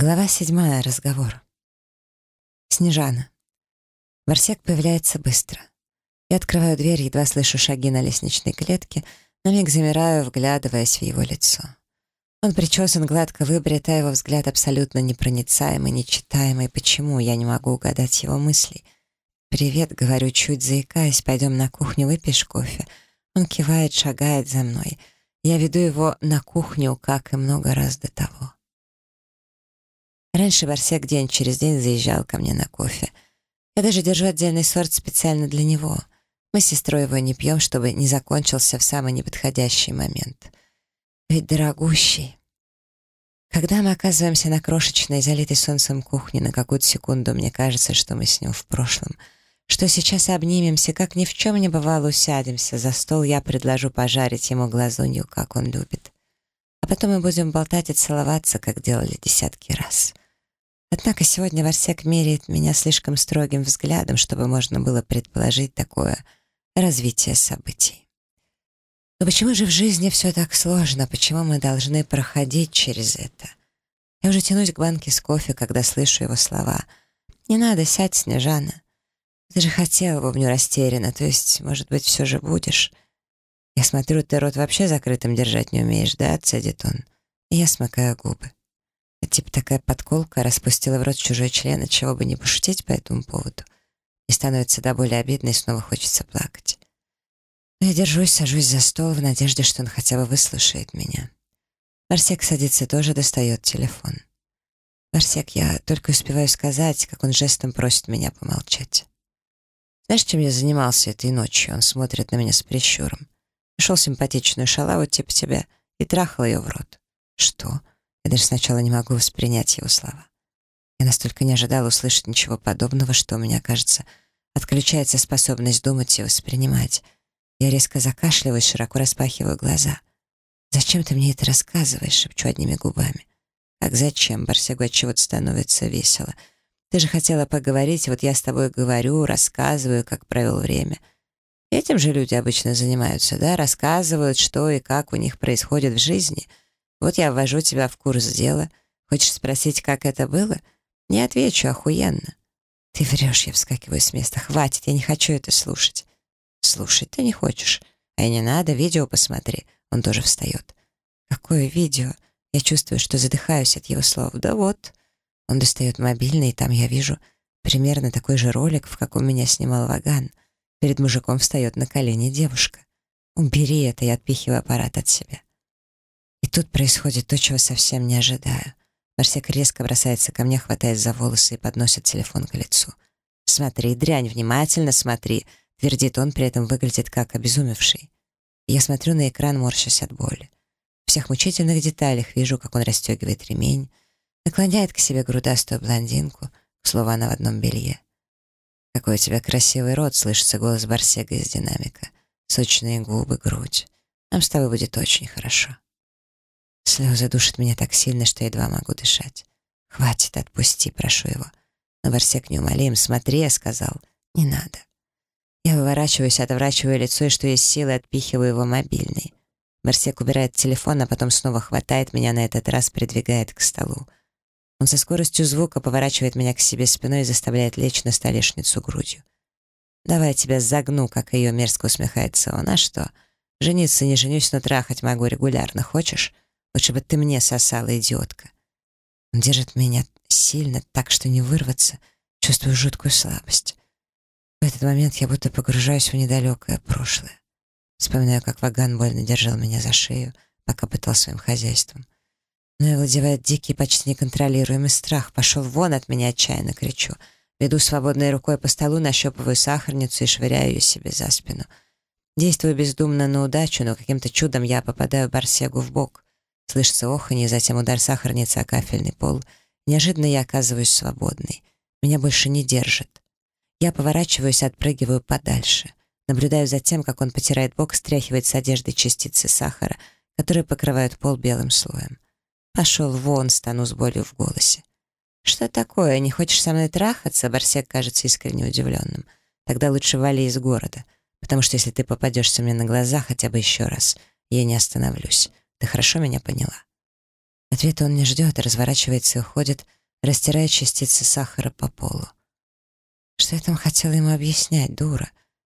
Глава седьмая. Разговор. Снежана. Барсек появляется быстро. Я открываю дверь, едва слышу шаги на лестничной клетке, на миг замираю, вглядываясь в его лицо. Он причесан гладко выбрит, а его взгляд абсолютно непроницаемый, нечитаемый. Почему я не могу угадать его мысли? «Привет», — говорю, чуть заикаясь, «пойдем на кухню, выпьешь кофе?» Он кивает, шагает за мной. Я веду его на кухню, как и много раз до того. Раньше Барсек день через день заезжал ко мне на кофе. Я даже держу отдельный сорт специально для него. Мы с сестрой его не пьем, чтобы не закончился в самый неподходящий момент. Ведь дорогущий. Когда мы оказываемся на крошечной, залитой солнцем кухне, на какую-то секунду мне кажется, что мы с ним в прошлом, что сейчас обнимемся, как ни в чем не бывало, усядемся за стол, я предложу пожарить ему глазунью, как он любит. А потом мы будем болтать и целоваться, как делали десятки раз. Однако сегодня Варсек меряет меня слишком строгим взглядом, чтобы можно было предположить такое развитие событий. Но почему же в жизни все так сложно? Почему мы должны проходить через это? Я уже тянусь к банке с кофе, когда слышу его слова. «Не надо, сядь, Снежана. Ты же хотела, бубню растерянно, то есть, может быть, все же будешь?» «Я смотрю, ты рот вообще закрытым держать не умеешь, да?» — цедит он. И я смыкаю губы. Типа такая подколка распустила в рот чужой член, чего бы не пошутить по этому поводу. И становится до боли обидно, и снова хочется плакать. Но я держусь, сажусь за стол в надежде, что он хотя бы выслушает меня. Барсек садится тоже, достает телефон. «Барсек, я только успеваю сказать, как он жестом просит меня помолчать. Знаешь, чем я занимался этой ночью?» Он смотрит на меня с прищуром. Нашел симпатичную шалаву типа тебя и трахал ее в рот. «Что?» Даже сначала не могу воспринять его слова. Я настолько не ожидала услышать ничего подобного, что у меня, кажется, отключается способность думать и воспринимать. Я резко закашливаюсь, широко распахиваю глаза. «Зачем ты мне это рассказываешь?» — шепчу одними губами. «Как зачем?» — Барсегу от чего-то становится весело. «Ты же хотела поговорить, вот я с тобой говорю, рассказываю, как провел время». Этим же люди обычно занимаются, да, рассказывают, что и как у них происходит в жизни — вот я ввожу тебя в курс дела. Хочешь спросить, как это было? Не отвечу, охуенно. Ты врешь, я вскакиваю с места. Хватит, я не хочу это слушать. Слушать ты не хочешь. А и не надо, видео посмотри. Он тоже встает. Какое видео? Я чувствую, что задыхаюсь от его слов. Да вот. Он достает мобильный, и там я вижу примерно такой же ролик, в каком меня снимал Ваган. Перед мужиком встает на колени девушка. Убери это, я отпихиваю аппарат от себя. И тут происходит то, чего совсем не ожидаю. Барсек резко бросается ко мне, хватает за волосы и подносит телефон к лицу. «Смотри, дрянь, внимательно смотри», — твердит он, при этом выглядит как обезумевший. я смотрю на экран, морщась от боли. В всех мучительных деталях вижу, как он расстегивает ремень, наклоняет к себе грудастую блондинку, к слову, она в одном белье. «Какой у тебя красивый рот!» — слышится голос Барсега из динамика. «Сочные губы, грудь. Нам с тобой будет очень хорошо». Слезы душат меня так сильно, что едва могу дышать. «Хватит, отпусти», — прошу его. Но Барсек неумолим. «Смотри», — я сказал. «Не надо». Я выворачиваюсь, отворачиваю лицо и, что есть силы, отпихиваю его мобильный. Барсек убирает телефон, а потом снова хватает меня, на этот раз придвигает к столу. Он со скоростью звука поворачивает меня к себе спиной и заставляет лечь на столешницу грудью. «Давай тебя загну», как ее мерзко усмехается он. «А что? Жениться не женюсь, но трахать могу регулярно. Хочешь?» Лучше бы ты мне сосала, идиотка. Он держит меня сильно, так что не вырваться, чувствую жуткую слабость. В этот момент я будто погружаюсь в недалекое прошлое. Вспоминаю, как Ваган больно держал меня за шею, пока пытал своим хозяйством. Но и владевает дикий, почти неконтролируемый страх. Пошел вон от меня, отчаянно кричу. Веду свободной рукой по столу, нащупываю сахарницу и швыряю ее себе за спину. Действую бездумно на удачу, но каким-то чудом я попадаю Барсегу в бок. Слышится оханье, затем удар сахарницы о кафельный пол. Неожиданно я оказываюсь свободной. Меня больше не держит. Я поворачиваюсь и отпрыгиваю подальше. Наблюдаю за тем, как он потирает бок, стряхивает с одежды частицы сахара, которые покрывают пол белым слоем. «Пошел вон», — стану с болью в голосе. «Что такое? Не хочешь со мной трахаться?» Барсек кажется искренне удивленным. «Тогда лучше вали из города, потому что если ты попадешься мне на глаза хотя бы еще раз, я не остановлюсь. Ты хорошо меня поняла?» Ответа он не ждет, разворачивается и уходит, растирая частицы сахара по полу. Что я там хотела ему объяснять, дура?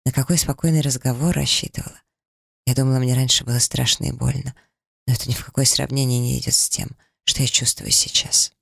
На какой спокойный разговор рассчитывала? Я думала, мне раньше было страшно и больно, но это ни в какое сравнение не идет с тем, что я чувствую сейчас.